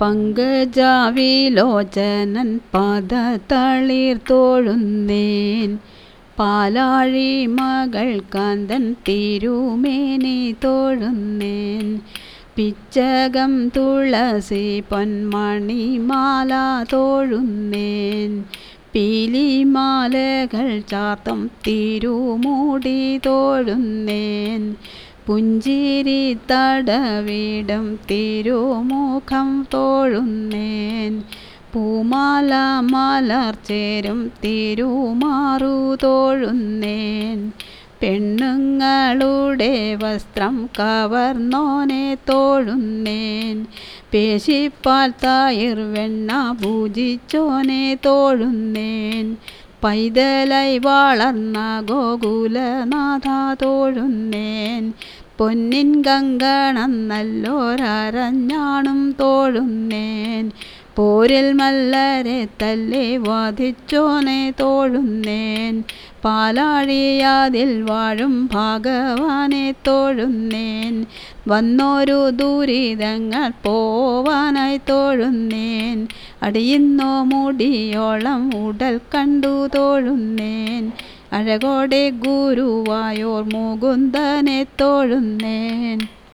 പങ്കജാവിലോചനൻ പദതളിർ തോഴുന്നേൻ. പാലാഴി മകൾ കാന്തൻ തിരുമേനി തോഴുന്നേൻ. പിച്ചകം തുളസി പൊന്മണി മാല തോഴുന്നേൻ. പീലിമാലകൾ ചാത്തം തിരുമൂടി തോഴുന്നേൻ. പുഞ്ചിരി തടവിടം തിരുമുഖം തോഴുന്നേൻ. പൂമാല മലർച്ചേരും തിരുമാറു തോഴുന്നേൻ. പെണ്ണുങ്ങളുടെ വസ്ത്രം കവർന്നോനെ തോഴുന്നേൻ. പേശിപ്പാൽ തായിർ വെണ്ണ പൂജിച്ചോനെ തോഴുന്നേൻ. പൈതലായി വളർന്ന ഗോകുലനാഥ തോഴുന്നേൻ. പൊന്നിൻ കങ്കണം നല്ലോരഞ്ഞാണും തോഴുന്നേൻ. പോരിൽ മല്ലരെ തല്ലി വധിച്ചോനെ തോഴുന്നേൻ. പാലാഴിയാതിൽ വാഴും ഭാഗവാനെ തോഴുന്നേൻ. വന്നോരു ദുരിതങ്ങൾ പോവാനായി തോഴുന്നേൻ. അടിയുന്നോ മുടിയോളം ഉടൽ കണ്ടു തോഴുന്നേൻ. അഴകോടെ ഗുരുവായോർ മുകുന്ദനെ തോഴുന്നേൻ.